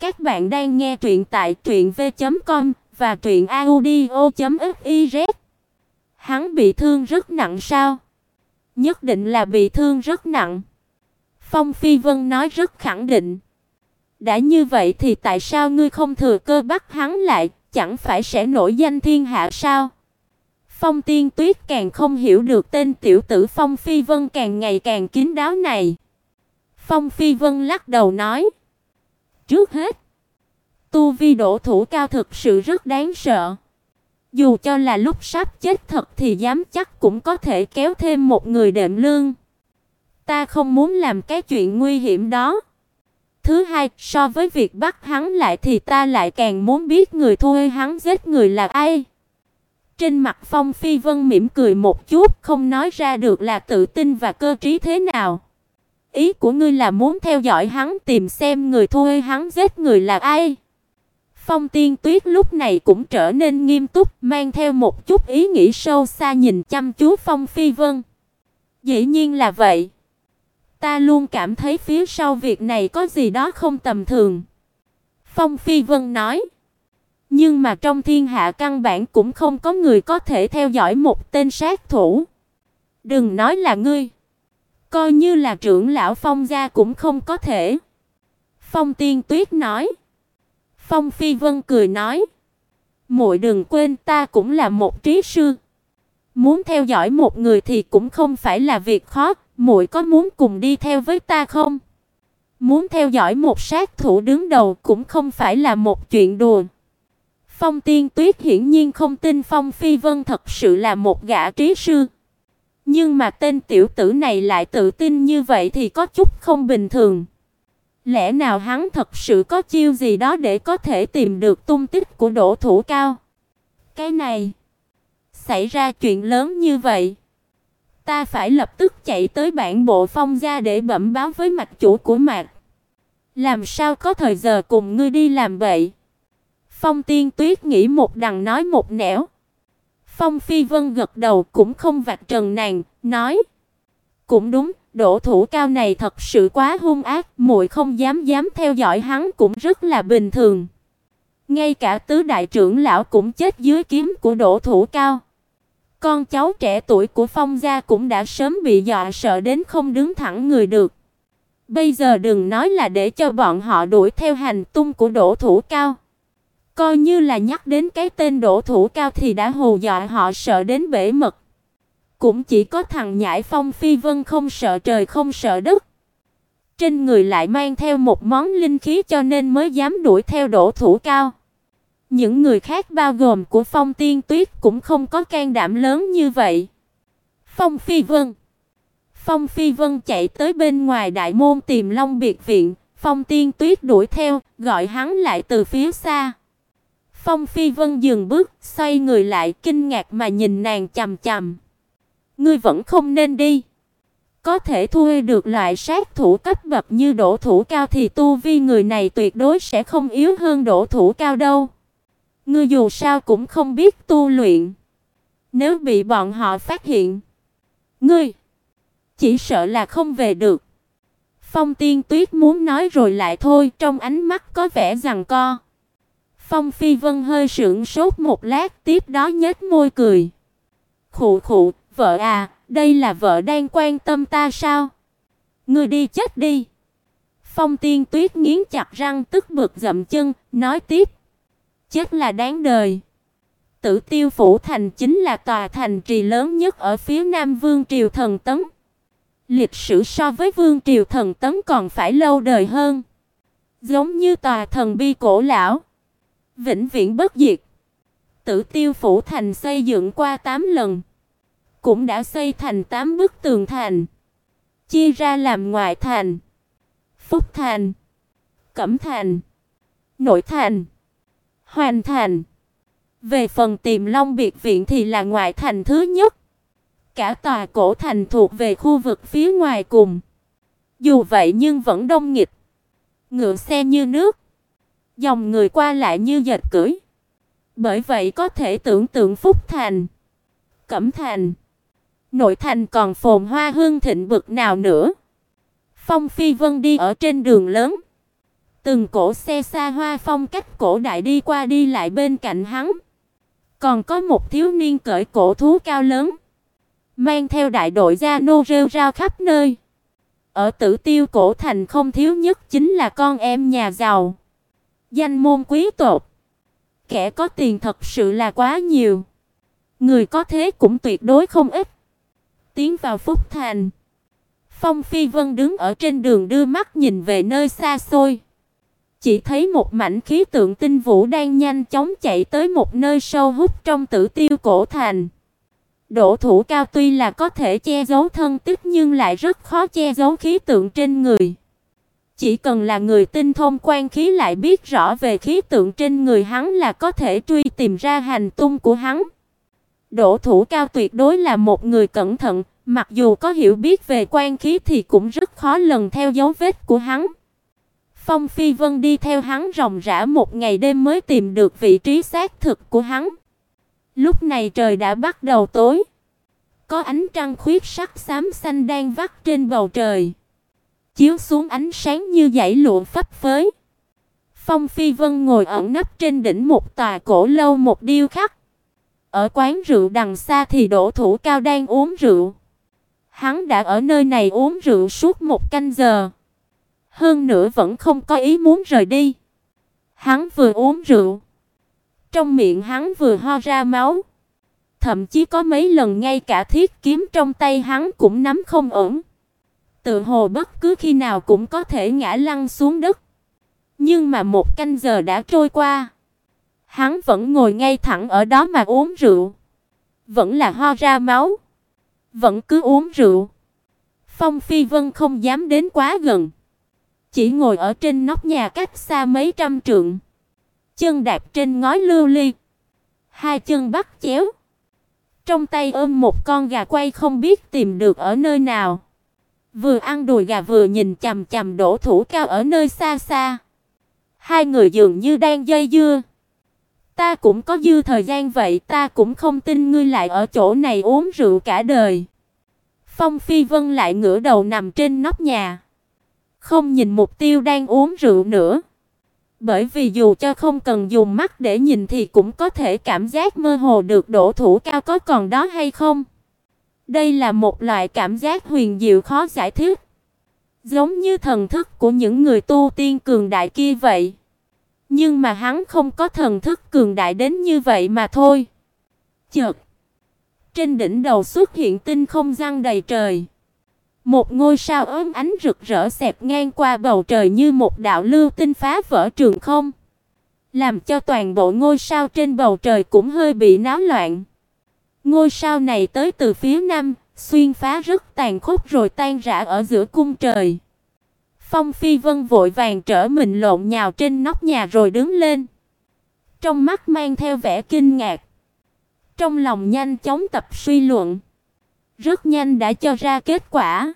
Các bạn đang nghe truyện tại truyệnv.com và truyệnaudio.fiz. Hắn bị thương rất nặng sao? Nhất định là bị thương rất nặng. Phong Phi Vân nói rất khẳng định. Đã như vậy thì tại sao ngươi không thừa cơ bắt hắn lại, chẳng phải sẽ nổi danh thiên hạ sao? Phong Tiên Tuyết càng không hiểu được tên tiểu tử Phong Phi Vân càng ngày càng kín đáo này. Phong Phi Vân lắc đầu nói: Trước hết, tu vi độ thủ cao thực sự rất đáng sợ. Dù cho là lúc sắp chết thật thì dám chắc cũng có thể kéo thêm một người đệm lương. Ta không muốn làm cái chuyện nguy hiểm đó. Thứ hai, so với việc bắt hắn lại thì ta lại càng muốn biết người thuê hắn giết người là ai. Trên mặt Phong Phi Vân mỉm cười một chút, không nói ra được là tự tin và cơ trí thế nào. Ý của ngươi là muốn theo dõi hắn tìm xem người thuê hắn giết người là ai? Phong Tiên Tuyết lúc này cũng trở nên nghiêm túc, mang theo một chút ý nghĩ sâu xa nhìn chăm chú Phong Phi Vân. Dĩ nhiên là vậy. Ta luôn cảm thấy phía sau việc này có gì đó không tầm thường. Phong Phi Vân nói. Nhưng mà trong thiên hạ căn bản cũng không có người có thể theo dõi một tên sát thủ. Đừng nói là ngươi. Coi như là trưởng lão Phong gia cũng không có thể. Phong Tiên Tuyết nói. Phong Phi Vân cười nói. muội đừng quên ta cũng là một trí sư. Muốn theo dõi một người thì cũng không phải là việc khó, muội có muốn cùng đi theo với ta không? Muốn theo dõi một sát thủ đứng đầu cũng không phải là một chuyện đùa. Phong Tiên Tuyết hiển nhiên không tin Phong Phi Vân thật sự là một gã trí sư. Nhưng mà tên tiểu tử này lại tự tin như vậy thì có chút không bình thường. Lẽ nào hắn thật sự có chiêu gì đó để có thể tìm được tung tích của Đỗ Thủ Cao? Cái này, xảy ra chuyện lớn như vậy, ta phải lập tức chạy tới bản bộ Phong gia để bẩm báo với mạch chủ của mạc. Làm sao có thời giờ cùng ngươi đi làm vậy? Phong Tiên Tuyết nghĩ một đằng nói một nẻo. Phong Phi Vân gật đầu cũng không vạch trần nàng, nói: "Cũng đúng, Đỗ thủ cao này thật sự quá hung ác, muội không dám dám theo dõi hắn cũng rất là bình thường. Ngay cả tứ đại trưởng lão cũng chết dưới kiếm của Đỗ thủ cao. Con cháu trẻ tuổi của Phong gia cũng đã sớm bị dọa sợ đến không đứng thẳng người được. Bây giờ đừng nói là để cho bọn họ đuổi theo hành tung của Đỗ thủ cao. Coi như là nhắc đến cái tên đổ thủ cao thì đã hù dọa họ sợ đến bể mật. Cũng chỉ có thằng nhãi Phong Phi Vân không sợ trời không sợ đất. Trên người lại mang theo một món linh khí cho nên mới dám đuổi theo đổ thủ cao. Những người khác bao gồm của Phong Tiên Tuyết cũng không có can đảm lớn như vậy. Phong Phi Vân Phong Phi Vân chạy tới bên ngoài đại môn tìm Long biệt viện, Phong Tiên Tuyết đuổi theo, gọi hắn lại từ phía xa. Phong Phi Vân dừng bước, xoay người lại kinh ngạc mà nhìn nàng chằm chằm. Ngươi vẫn không nên đi. Có thể thuê được loại sát thủ cấp bậc như đổ thủ cao thì tu vi người này tuyệt đối sẽ không yếu hơn đổ thủ cao đâu. Ngươi dù sao cũng không biết tu luyện. Nếu bị bọn họ phát hiện, ngươi chỉ sợ là không về được. Phong Tiên Tuyết muốn nói rồi lại thôi, trong ánh mắt có vẻ rằng co. Phong Phi Vân hơi sững sốt một lát, tiếp đó nhếch môi cười. Khụ khụ, vợ à, đây là vợ đang quan tâm ta sao? Ngươi đi chết đi. Phong Tiên Tuyết nghiến chặt răng tức bực dậm chân, nói tiếp. Chết là đáng đời. Tử Tiêu phủ thành chính là tòa thành trì lớn nhất ở phía Nam Vương triều thần tấn. Lịch sử so với Vương triều thần tấn còn phải lâu đời hơn. Giống như tòa thần bi cổ lão, vĩnh viễn bất diệt. Tử Tiêu phủ thành xây dựng qua 8 lần, cũng đã xây thành 8 bức tường thành, chia ra làm ngoại thành, Phúc thành, Cẩm thành, Nội thành, Hoàn thành. Về phần Tiềm Long biệt viện thì là ngoại thành thứ nhất. Cả tòa cổ thành thuộc về khu vực phía ngoài cùng. Dù vậy nhưng vẫn đông nghịt. Ngựa xe như nước, dòng người qua lại như dệt cưỡi. Bởi vậy có thể tưởng tượng Phúc thành, Cẩm thành, Nội thành còn phồn hoa hương thịnh bực nào nữa. Phong Phi Vân đi ở trên đường lớn, Từng cổ xe xa hoa phong cách cổ đại đi qua đi lại bên cạnh hắn. Còn có một thiếu niên cởi cổ thú cao lớn, mang theo đại đội gia nô rêu rao khắp nơi. Ở Tử Tiêu cổ thành không thiếu nhất chính là con em nhà giàu, danh môn quý tộc. Kẻ có tiền thật sự là quá nhiều. Người có thế cũng tuyệt đối không ít. Tiến vào Phúc Thành. Phong Phi Vân đứng ở trên đường đưa mắt nhìn về nơi xa xôi. Chỉ thấy một mảnh khí tượng tinh vũ đang nhanh chóng chạy tới một nơi sâu hút trong Tử Tiêu cổ thành. Đỗ thủ cao tuy là có thể che giấu thân tích nhưng lại rất khó che giấu khí tượng trên người. Chỉ cần là người tinh thông quan khí lại biết rõ về khí tượng trên người hắn là có thể truy tìm ra hành tung của hắn. Đỗ thủ cao tuyệt đối là một người cẩn thận, mặc dù có hiểu biết về quan khí thì cũng rất khó lần theo dấu vết của hắn. Phong Phi Vân đi theo hắn ròng rã một ngày đêm mới tìm được vị trí xác thực của hắn. Lúc này trời đã bắt đầu tối. Có ánh trăng khuyết sắc xám xanh đang vắt trên bầu trời, chiếu xuống ánh sáng như dải lụa phấp phới. Phong Phi Vân ngồi ẩn nấp trên đỉnh một tòa cổ lâu một điêu khắc. Ở quán rượu đằng xa thì Đỗ Thủ Cao đang uống rượu. Hắn đã ở nơi này uống rượu suốt một canh giờ. Hơn nữa vẫn không có ý muốn rời đi. Hắn vừa uống rượu, trong miệng hắn vừa ho ra máu. Thậm chí có mấy lần ngay cả thiết kiếm trong tay hắn cũng nắm không ổn. Tự hồ bất cứ khi nào cũng có thể ngã lăn xuống đất. Nhưng mà một canh giờ đã trôi qua, hắn vẫn ngồi ngay thẳng ở đó mà uống rượu, vẫn là ho ra máu, vẫn cứ uống rượu. Phong Phi Vân không dám đến quá gần, chỉ ngồi ở trên nóc nhà cách xa mấy trăm trượng, chân đạp trên ngói lưu ly, hai chân bắt chéo, trong tay ôm một con gà quay không biết tìm được ở nơi nào. Vừa ăn đùi gà vừa nhìn chằm chằm Đỗ Thủ Cao ở nơi xa xa. Hai người dường như đang dây dưa. Ta cũng có dư thời gian vậy, ta cũng không tin ngươi lại ở chỗ này uống rượu cả đời. Phong Phi Vân lại ngửa đầu nằm trên nóc nhà, không nhìn mục tiêu đang uống rượu nữa. Bởi vì dù cho không cần dùng mắt để nhìn thì cũng có thể cảm giác mơ hồ được đổ thủ cao có còn đó hay không. Đây là một loại cảm giác huyền diệu khó giải thích, giống như thần thức của những người tu tiên cường đại kia vậy. Nhưng mà hắn không có thần thức cường đại đến như vậy mà thôi. Chợt, trên đỉnh đầu xuất hiện tinh không răng đầy trời. Một ngôi sao ốm ánh rực rỡ xẹp ngang qua bầu trời như một đạo lưu tinh phá vỡ trường không, làm cho toàn bộ ngôi sao trên bầu trời cũng hơi bị náo loạn. Ngôi sao này tới từ phía nam, xuyên phá rất tàn khốc rồi tan rã ở giữa cung trời. Phong Phi Vân vội vàng trở mình lộn nhào trên nóc nhà rồi đứng lên. Trong mắt mang theo vẻ kinh ngạc. Trong lòng nhanh chóng tập suy luận. Rất nhanh đã cho ra kết quả.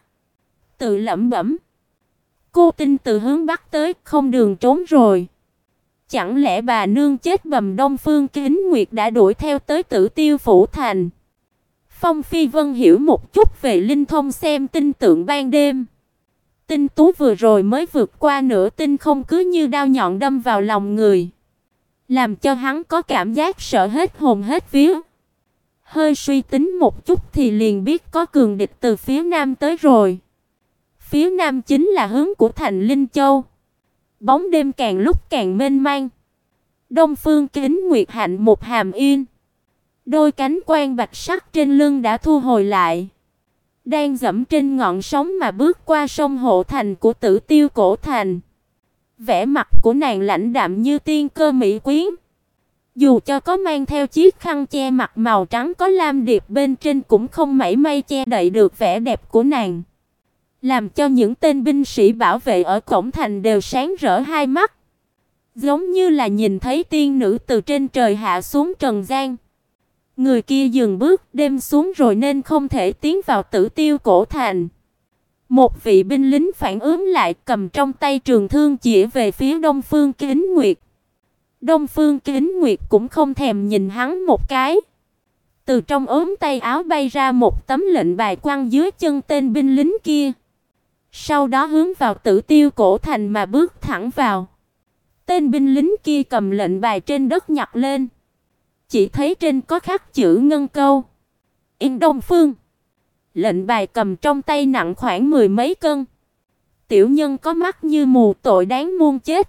Tự lẩm bẩm. Cô tin từ hướng bắc tới, không đường trốn rồi. Chẳng lẽ bà nương chết bầm Đông Phương Kính Nguyệt đã đuổi theo tới Tử Tiêu phủ thành? Phong Phi Vân hiểu một chút về linh thông xem tinh tượng ban đêm. Tinh tú vừa rồi mới vượt qua nửa tinh không cứ như đao nhọn đâm vào lòng người, làm cho hắn có cảm giác sợ hết hồn hết vía. Hơi suy tính một chút thì liền biết có cường địch từ phía nam tới rồi. Phía nam chính là hướng của thành Linh Châu. Bóng đêm càng lúc càng mênh mang. Đông Phương Kính Nguyệt hạnh một hàm yên. Đôi cánh quan bạch sắc trên lưng đã thu hồi lại. Đang dẫm trên ngọn sóng mà bước qua sông hộ thành của Tử Tiêu cổ thành. Vẻ mặt của nàng lãnh đạm như tiên cơ mỹ quyến. Dù cho có mang theo chiếc khăn che mặt màu trắng có lam điệp bên trên cũng không mảy may che đậy được vẻ đẹp của nàng, làm cho những tên binh sĩ bảo vệ ở cổng thành đều sáng rỡ hai mắt, giống như là nhìn thấy tiên nữ từ trên trời hạ xuống trần gian. Người kia dừng bước, đêm xuống rồi nên không thể tiến vào Tử Tiêu cổ thành. Một vị binh lính phản ứng lại, cầm trong tay trường thương chỉ về phía Đông Phương Kính Nguyệt. Đông Phương Kính Nguyệt cũng không thèm nhìn hắn một cái. Từ trong ốm tay áo bay ra một tấm lệnh bài quăng dưới chân tên binh lính kia. Sau đó hướng vào Tử Tiêu cổ thành mà bước thẳng vào. Tên binh lính kia cầm lệnh bài trên đất nhặt lên. Chỉ thấy trên có khắc chữ ngân câu. Yên Đông Phương. Lệnh bài cầm trong tay nặng khoảng mười mấy cân. Tiểu nhân có mắt như mù tội đáng muôn chết.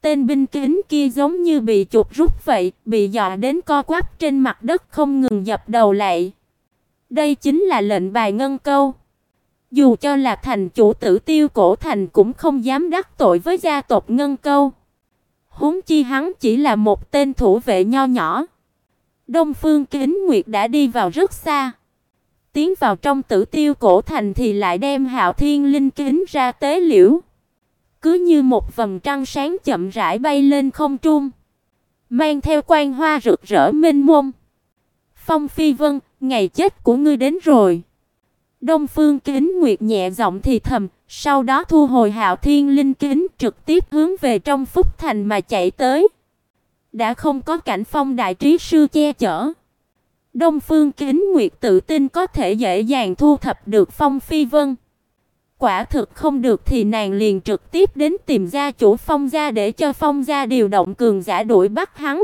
Tên binh kính kia giống như bị chuột rút vậy, bị dọa đến co quắp trên mặt đất không ngừng dập đầu lại. Đây chính là lệnh bài ngân câu. Dù cho là thành chủ tử Tiêu Cổ Thành cũng không dám đắc tội với gia tộc Ngân Câu. Huống chi hắn chỉ là một tên thủ vệ nho nhỏ. Đông Phương Kính Nguyệt đã đi vào rất xa. Tiến vào trong Tử Tiêu Cổ Thành thì lại đem Hạo Thiên Linh kính ra tế liễu. Cứ như một vầng trăng sáng chậm rãi bay lên không trung, mang theo quang hoa rực rỡ mênh mông. Phong Phi Vân, ngày chết của ngươi đến rồi. Đông Phương Kính Nguyệt nhẹ giọng thì thầm, sau đó thu hồi Hạo Thiên Linh kính, trực tiếp hướng về trong Phúc Thành mà chạy tới. Đã không có cảnh phong đại trí sư che chở. Đông Phương Kính Nguyệt tự tin có thể dễ dàng thu thập được Phong Phi Vân. Quả thực không được thì nàng liền trực tiếp đến tìm gia chủ Phong gia để cho Phong gia điều động cường giả đuổi bắt hắn.